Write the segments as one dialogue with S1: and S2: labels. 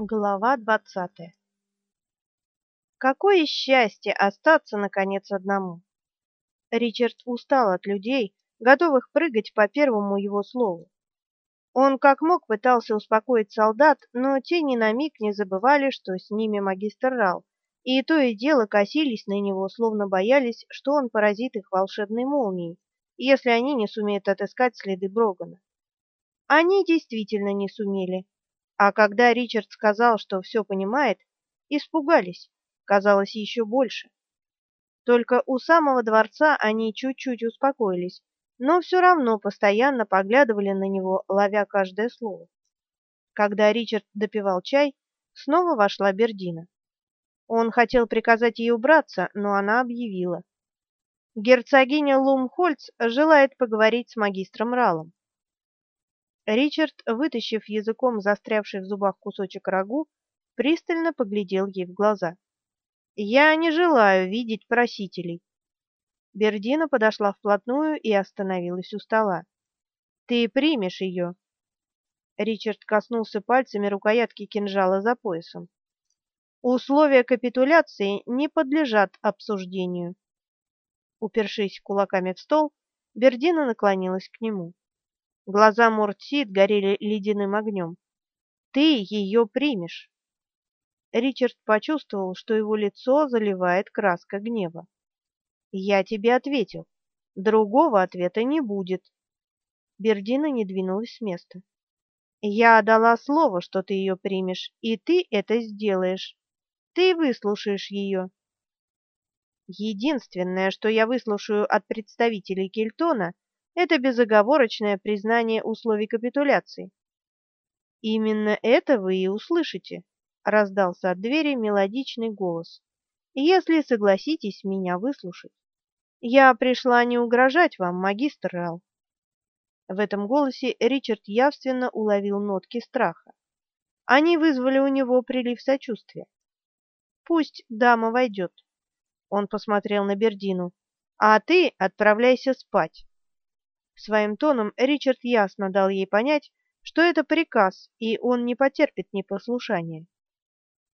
S1: Глава двадцатая. Какое счастье остаться наконец одному. Ричард устал от людей, готовых прыгать по первому его слову. Он как мог пытался успокоить солдат, но те ни на миг не забывали, что с ними магистр Рал, и то и дело косились на него, словно боялись, что он поразит их волшебной молнией, если они не сумеют отыскать следы Брогана. Они действительно не сумели а когда Ричард сказал, что все понимает, испугались, казалось, еще больше. Только у самого дворца они чуть-чуть успокоились, но все равно постоянно поглядывали на него, ловя каждое слово. Когда Ричард допивал чай, снова вошла Бердина. Он хотел приказать ей убраться, но она объявила: "Герцогиня Лумхольц желает поговорить с магистром Ралом". Ричард, вытащив языком застрявший в зубах кусочек рагу, пристально поглядел ей в глаза. Я не желаю видеть просителей. Бердина подошла вплотную и остановилась у стола. Ты примешь ее?» Ричард коснулся пальцами рукоятки кинжала за поясом. Условия капитуляции не подлежат обсуждению. Упершись кулаками в стол, Бердина наклонилась к нему. Глаза Мортсид горели ледяным огнем. Ты ее примешь. Ричард почувствовал, что его лицо заливает краска гнева. Я тебе ответил. Другого ответа не будет. Бердина не двинулась с места. Я дала слово, что ты ее примешь, и ты это сделаешь. Ты выслушаешь ее. Единственное, что я выслушаю от представителей Кельтона, это безоговорочное признание условий капитуляции. Именно это вы и услышите, раздался от двери мелодичный голос. Если согласитесь меня выслушать. Я пришла не угрожать вам, магистр Рал. В этом голосе Ричард явственно уловил нотки страха. Они вызвали у него прилив сочувствия. Пусть дама войдет. Он посмотрел на Бердину. А ты отправляйся спать. Своим тоном Ричард ясно дал ей понять, что это приказ, и он не потерпит непослушания.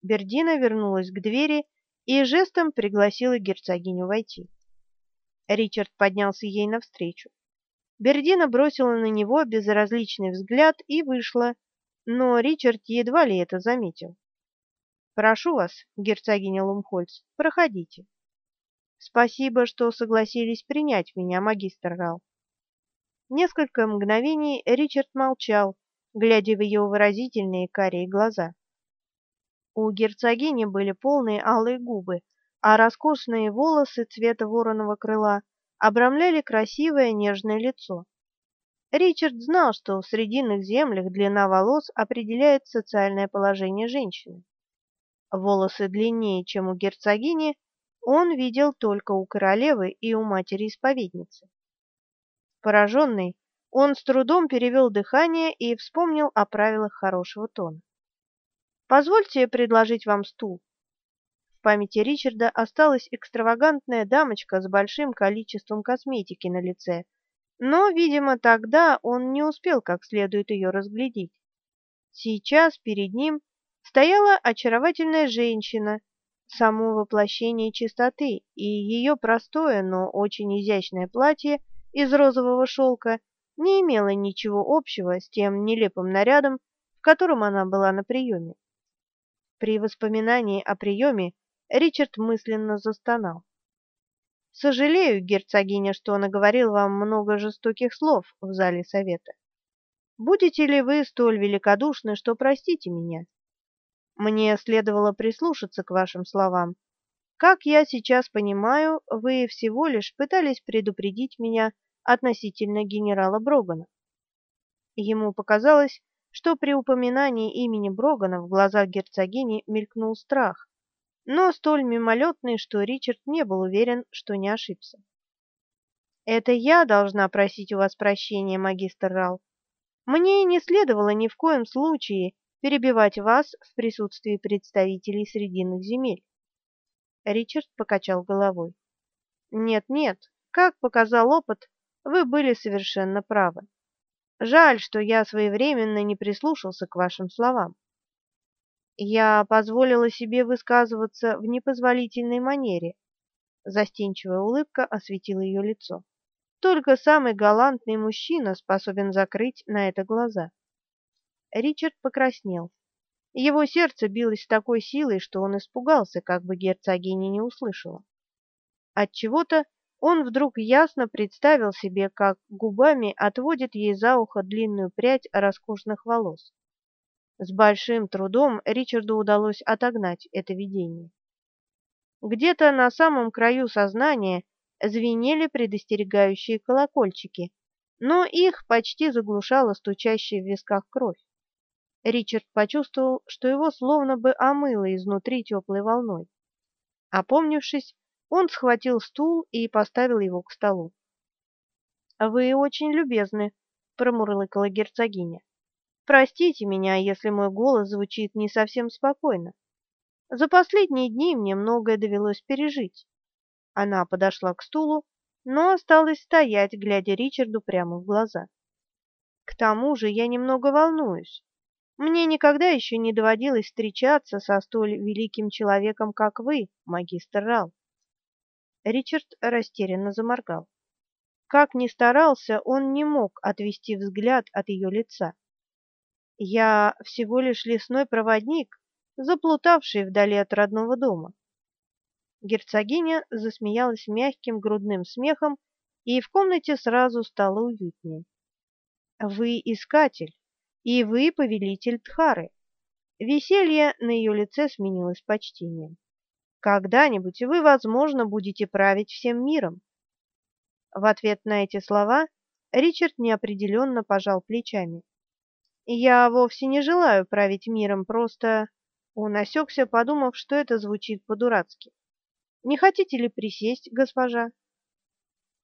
S1: Бердина вернулась к двери и жестом пригласила герцогиню войти. Ричард поднялся ей навстречу. Бердина бросила на него безразличный взгляд и вышла, но Ричард едва ли это заметил. Прошу вас, герцогиня Лумхольц, проходите. Спасибо, что согласились принять меня, магистр Рал. Несколько мгновений Ричард молчал, глядя в ее выразительные карие глаза. У герцогини были полные алые губы, а роскошные волосы цвета вороного крыла обрамляли красивое нежное лицо. Ричард знал, что в срединных землях длина волос определяет социальное положение женщины. Волосы длиннее, чем у герцогини, он видел только у королевы и у матери-исповедницы. Пораженный, он с трудом перевел дыхание и вспомнил о правилах хорошего тона. Позвольте предложить вам стул. В памяти Ричарда осталась экстравагантная дамочка с большим количеством косметики на лице, но, видимо, тогда он не успел как следует ее разглядеть. Сейчас перед ним стояла очаровательная женщина, само воплощение чистоты, и ее простое, но очень изящное платье – из розового шелка не имела ничего общего с тем нелепым нарядом, в котором она была на приеме. При воспоминании о приеме Ричард мысленно застонал. Сожалею, герцогиня, что наговорил вам много жестоких слов в зале совета. Будете ли вы столь великодушны, что простите меня? Мне следовало прислушаться к вашим словам. Как я сейчас понимаю, вы всего лишь пытались предупредить меня относительно генерала Брогана. Ему показалось, что при упоминании имени Брогана в глазах герцогини мелькнул страх, но столь мимолетный, что Ричард не был уверен, что не ошибся. Это я должна просить у вас прощения, магистр Рал. Мне не следовало ни в коем случае перебивать вас в присутствии представителей срединных земель. Ричард покачал головой. Нет, нет, как показал опыт, вы были совершенно правы. Жаль, что я своевременно не прислушался к вашим словам. Я позволила себе высказываться в непозволительной манере. Застенчивая улыбка осветила ее лицо. Только самый галантный мужчина способен закрыть на это глаза. Ричард покраснел. Его сердце билось с такой силой, что он испугался, как бы герцогиня не услышала. От чего-то он вдруг ясно представил себе, как губами отводит ей за ухо длинную прядь роскошных волос. С большим трудом Ричарду удалось отогнать это видение. Где-то на самом краю сознания звенели предостерегающие колокольчики, но их почти заглушала стучащая в висках кровь. Ричард почувствовал, что его словно бы омыло изнутри теплой волной. Опомнившись, он схватил стул и поставил его к столу. «Вы очень любезны», — промурлыкала герцогиня. «Простите меня, если мой голос звучит не совсем спокойно. За последние дни мне многое довелось пережить». Она подошла к стулу, но осталась стоять, глядя Ричарду прямо в глаза. «К тому же я немного волнуюсь. Мне никогда еще не доводилось встречаться со столь великим человеком, как вы, магистр Рал. Ричард растерянно заморгал. Как ни старался, он не мог отвести взгляд от ее лица. Я всего лишь лесной проводник, заплутавший вдали от родного дома. Герцогиня засмеялась мягким грудным смехом, и в комнате сразу стало уютнее. Вы искатель, и вы повелитель Тхары. Веселье на ее лице сменилось почтением. Когда-нибудь вы, возможно, будете править всем миром. В ответ на эти слова Ричард неопределенно пожал плечами. Я вовсе не желаю править миром, просто он осекся, подумав, что это звучит по-дурацки. Не хотите ли присесть, госпожа?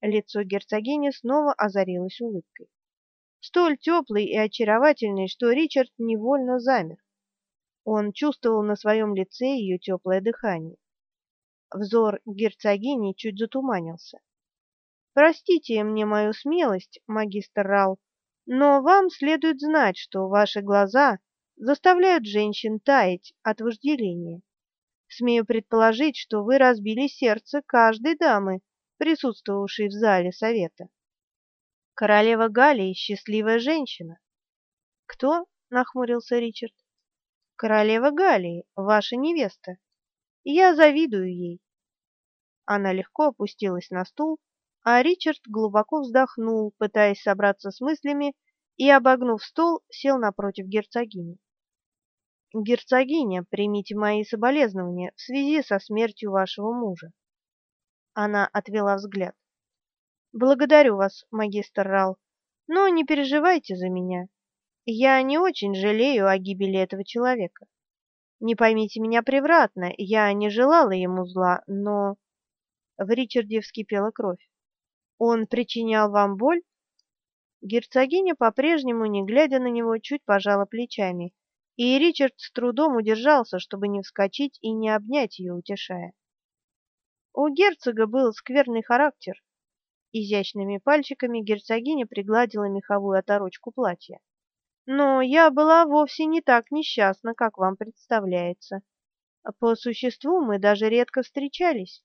S1: Лицо герцогини снова озарилось улыбкой. Столь теплый и очаровательный, что Ричард невольно замер. Он чувствовал на своем лице ее теплое дыхание. Взор герцогини чуть затуманился. Простите мне мою смелость, магистр Рал, но вам следует знать, что ваши глаза заставляют женщин таять от вожделения. Смею предположить, что вы разбили сердце каждой дамы, присутствовавшей в зале совета. Королева Галии счастливая женщина. Кто? нахмурился Ричард. Королева Галии, ваша невеста. Я завидую ей. Она легко опустилась на стул, а Ричард глубоко вздохнул, пытаясь собраться с мыслями, и, обогнув стол, сел напротив герцогини. «Герцогиня, примите мои соболезнования в связи со смертью вашего мужа». Она отвела взгляд. «Благодарю вас, магистр Рал, но не переживайте за меня. Я не очень жалею о гибели этого человека. Не поймите меня превратно, я не желала ему зла, но...» В Ричарде вскипела кровь. «Он причинял вам боль?» Герцогиня, по-прежнему, не глядя на него, чуть пожала плечами, и Ричард с трудом удержался, чтобы не вскочить и не обнять ее, утешая. У герцога был скверный характер. Изящными пальчиками герцогиня пригладила меховую оторочку платья. Но я была вовсе не так несчастна, как вам представляется. По существу мы даже редко встречались.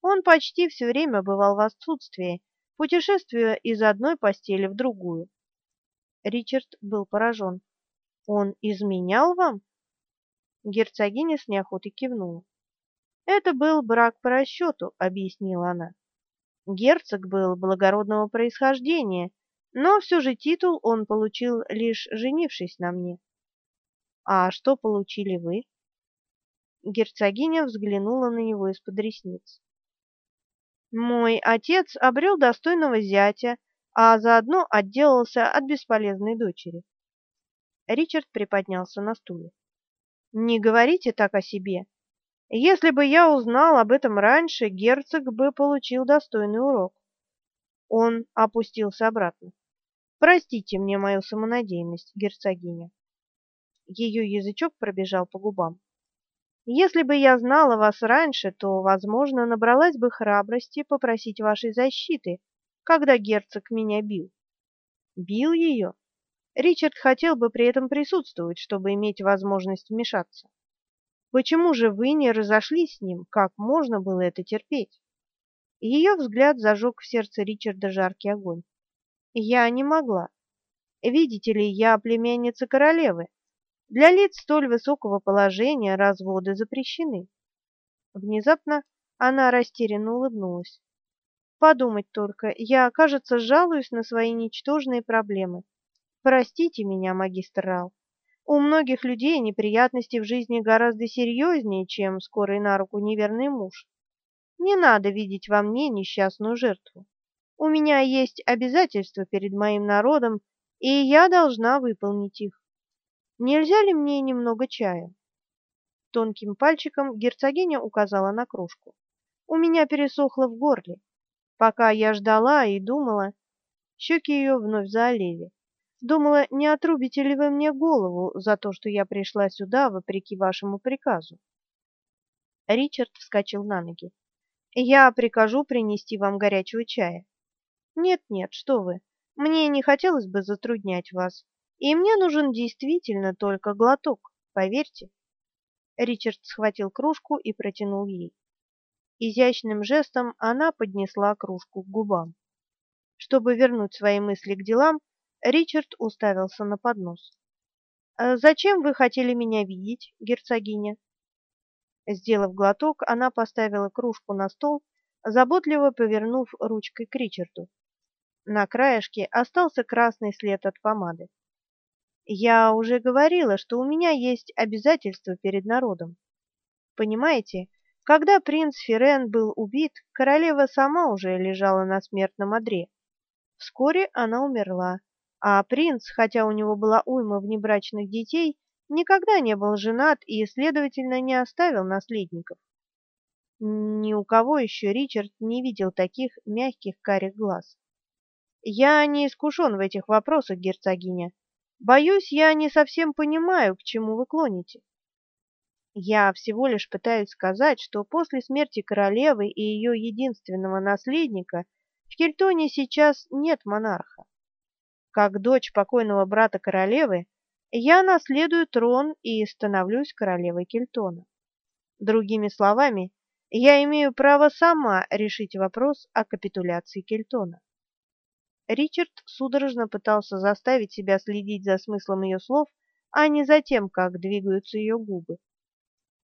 S1: Он почти все время бывал в отсутствии, путешествуя из одной постели в другую. Ричард был поражен. Он изменял вам? Герцогиня с неохотой кивнула. Это был брак по расчету, объяснила она. Герцог был благородного происхождения, но все же титул он получил лишь женившись на мне. А что получили вы? Герцогиня взглянула на него из-под ресниц. Мой отец обрел достойного зятя, а заодно отделался от бесполезной дочери. Ричард приподнялся на стуле. Не говорите так о себе. Если бы я узнал об этом раньше, герцог бы получил достойный урок. Он опустился обратно. Простите мне мою самонадеянность, герцогиня. Ее язычок пробежал по губам. Если бы я знала вас раньше, то, возможно, набралась бы храбрости попросить вашей защиты, когда герцог меня бил. Бил ее? Ричард хотел бы при этом присутствовать, чтобы иметь возможность вмешаться. Почему же вы не разошлись с ним? Как можно было это терпеть? Ее взгляд зажег в сердце Ричарда жаркий огонь. Я не могла. Видите ли, я племянница королевы. Для лиц столь высокого положения разводы запрещены. Внезапно она растерянно улыбнулась. Подумать только, я, кажется, жалуюсь на свои ничтожные проблемы. Простите меня, магистр Рал. У многих людей неприятности в жизни гораздо серьезнее, чем скорый на руку неверный муж. Не надо видеть во мне несчастную жертву. У меня есть обязательства перед моим народом, и я должна выполнить их. Нельзя ли мне немного чая? Тонким пальчиком герцогиня указала на кружку. У меня пересохло в горле. Пока я ждала и думала, щеки ее вновь заолели. Думала, не отрубите ли вы мне голову за то, что я пришла сюда вопреки вашему приказу. Ричард вскочил на ноги. Я прикажу принести вам горячего чая. Нет, нет, что вы? Мне не хотелось бы затруднять вас, и мне нужен действительно только глоток, поверьте. Ричард схватил кружку и протянул ей. Изящным жестом она поднесла кружку к губам. Чтобы вернуть свои мысли к делам, Ричард уставился на поднос. «Э, «Зачем вы хотели меня видеть, герцогиня?» Сделав глоток, она поставила кружку на стол, заботливо повернув ручкой к Ричарду. На краешке остался красный след от помады. «Я уже говорила, что у меня есть обязательства перед народом. Понимаете, когда принц Ферен был убит, королева сама уже лежала на смертном одре. Вскоре она умерла, а принц, хотя у него была уйма внебрачных детей, никогда не был женат и, следовательно, не оставил наследников. Ни у кого еще Ричард не видел таких мягких карих глаз. Я не искушен в этих вопросах, герцогиня. Боюсь, я не совсем понимаю, к чему вы клоните. Я всего лишь пытаюсь сказать, что после смерти королевы и ее единственного наследника в Кельтоне сейчас нет монарха. Как дочь покойного брата королевы, я наследую трон и становлюсь королевой Кельтона. Другими словами, я имею право сама решить вопрос о капитуляции Кельтона. Ричард судорожно пытался заставить себя следить за смыслом ее слов, а не за тем, как двигаются ее губы.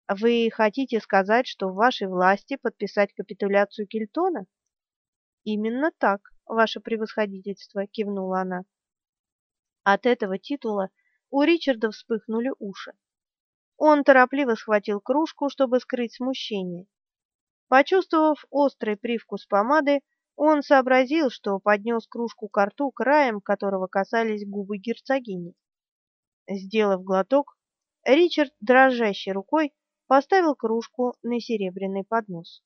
S1: Вы хотите сказать, что в вашей власти подписать капитуляцию Кельтона? Именно так, ваше превосходительство, кивнула она. От этого титула у Ричарда вспыхнули уши. Он торопливо схватил кружку, чтобы скрыть смущение. Почувствовав острый привкус помады, он сообразил, что поднес кружку к рту краем, которого касались губы герцогини. Сделав глоток, Ричард дрожащей рукой поставил кружку на серебряный поднос.